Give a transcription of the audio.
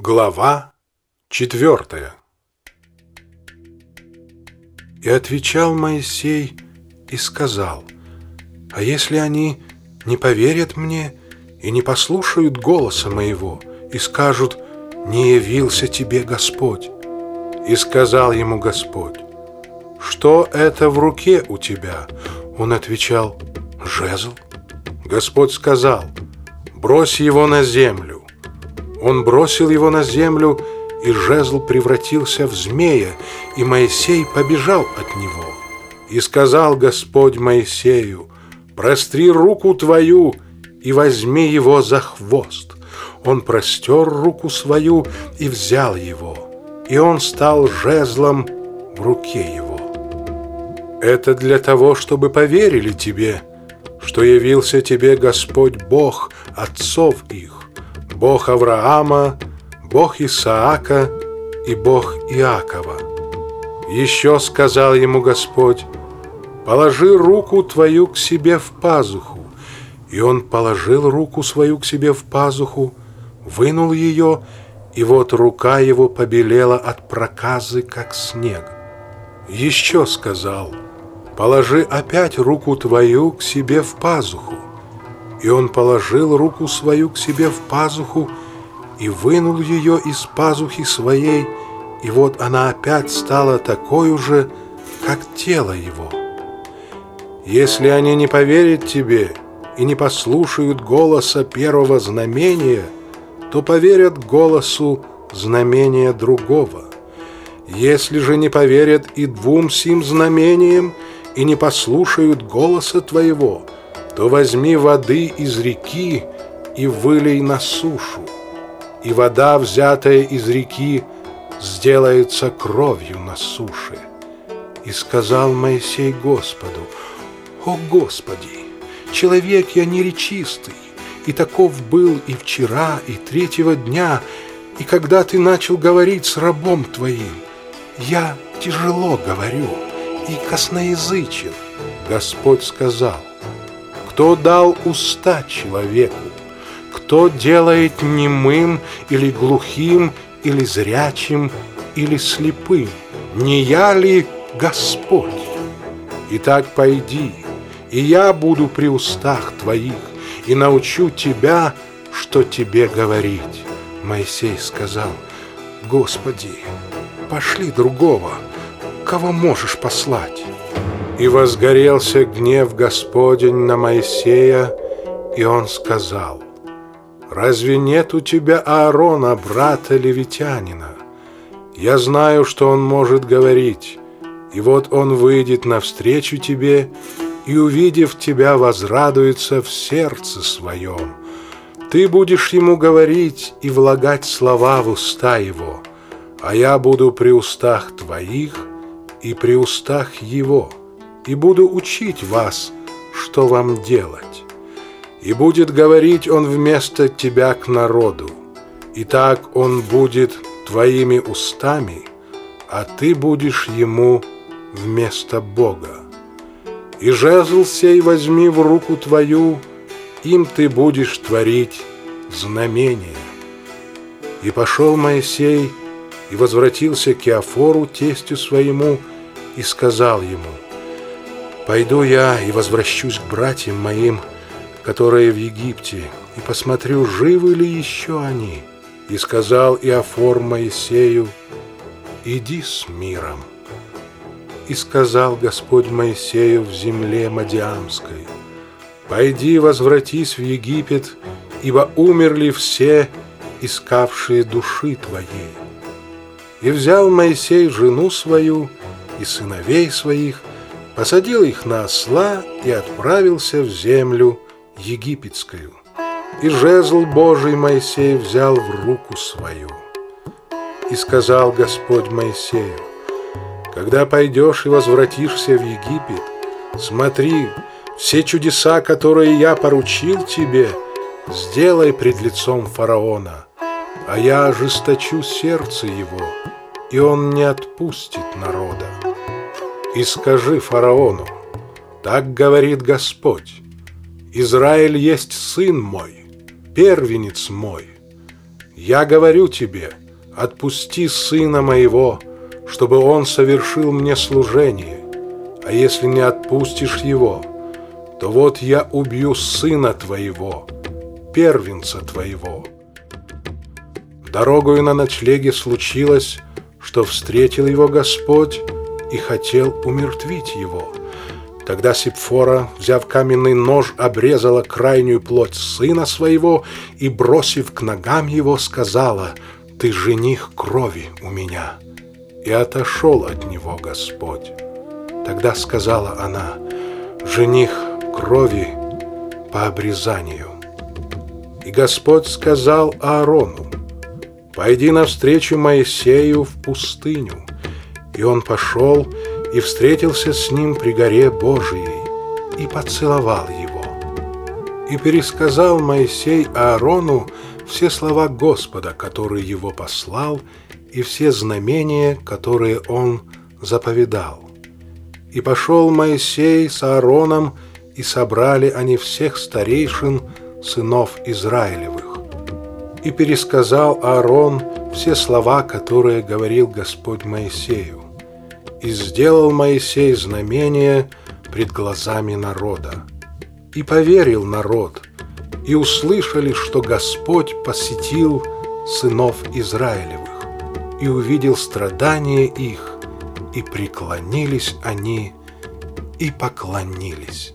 Глава четвертая И отвечал Моисей и сказал, «А если они не поверят мне и не послушают голоса моего и скажут, не явился тебе Господь?» И сказал ему Господь, «Что это в руке у тебя?» Он отвечал, «Жезл». Господь сказал, «Брось его на землю». Он бросил его на землю, и жезл превратился в змея, и Моисей побежал от него. И сказал Господь Моисею, «Простри руку твою и возьми его за хвост». Он простер руку свою и взял его, и он стал жезлом в руке его. Это для того, чтобы поверили тебе, что явился тебе Господь Бог отцов их, Бог Авраама, Бог Исаака и Бог Иакова. Еще сказал ему Господь, «Положи руку твою к себе в пазуху». И он положил руку свою к себе в пазуху, вынул ее, и вот рука его побелела от проказы, как снег. Еще сказал, «Положи опять руку твою к себе в пазуху». И он положил руку свою к себе в пазуху и вынул ее из пазухи своей, и вот она опять стала такой же, как тело его. Если они не поверят тебе и не послушают голоса первого знамения, то поверят голосу знамения другого. Если же не поверят и двум сим знамениям и не послушают голоса твоего – то возьми воды из реки и вылей на сушу, и вода, взятая из реки, сделается кровью на суше. И сказал Моисей Господу, «О Господи, человек я неречистый, и таков был и вчера, и третьего дня, и когда ты начал говорить с рабом твоим, я тяжело говорю и косноязычен». Господь сказал, кто дал уста человеку? Кто делает немым или глухим, или зрячим, или слепым? Не я ли Господь? Итак, пойди, и я буду при устах твоих, и научу тебя, что тебе говорить. Моисей сказал, Господи, пошли другого, кого можешь послать. И возгорелся гнев Господень на Моисея, и он сказал, «Разве нет у тебя Аарона, брата левитянина? Я знаю, что он может говорить, и вот он выйдет навстречу тебе, и, увидев тебя, возрадуется в сердце своем. Ты будешь ему говорить и влагать слова в уста его, а я буду при устах твоих и при устах его» и буду учить вас, что вам делать. И будет говорить он вместо тебя к народу. И так он будет твоими устами, а ты будешь ему вместо Бога. И жезл сей возьми в руку твою, им ты будешь творить знамения. И пошел Моисей и возвратился к Иофору, тестю своему, и сказал ему – Пойду я и возвращусь к братьям моим, которые в Египте, и посмотрю, живы ли еще они. И сказал Иофор Моисею, иди с миром. И сказал Господь Моисею в земле Мадиамской, пойди возвратись в Египет, ибо умерли все, искавшие души твоей. И взял Моисей жену свою и сыновей своих, посадил их на осла и отправился в землю египетскую. И жезл Божий Моисей взял в руку свою. И сказал Господь Моисею, «Когда пойдешь и возвратишься в Египет, смотри, все чудеса, которые я поручил тебе, сделай пред лицом фараона, а я ожесточу сердце его, и он не отпустит народа и скажи фараону, так говорит Господь, Израиль есть сын мой, первенец мой. «Я говорю тебе, отпусти сына моего, чтобы он совершил мне служение, а если не отпустишь его, то вот я убью сына твоего, первенца твоего». Дорогою на ночлеге случилось, что встретил его Господь и хотел умертвить его. Тогда Сипфора, взяв каменный нож, обрезала крайнюю плоть сына своего и, бросив к ногам его, сказала, «Ты жених крови у меня». И отошел от него Господь. Тогда сказала она, «Жених крови по обрезанию». И Господь сказал Аарону, «Пойди навстречу Моисею в пустыню». И он пошел и встретился с ним при горе Божией и поцеловал его. И пересказал Моисей Аарону все слова Господа, которые его послал, и все знамения, которые он заповедал. И пошел Моисей с Аароном, и собрали они всех старейшин сынов Израилевых. И пересказал Аарон все слова, которые говорил Господь Моисею. И сделал Моисей знамение пред глазами народа. И поверил народ, и услышали, что Господь посетил сынов Израилевых, и увидел страдания их, и преклонились они, и поклонились.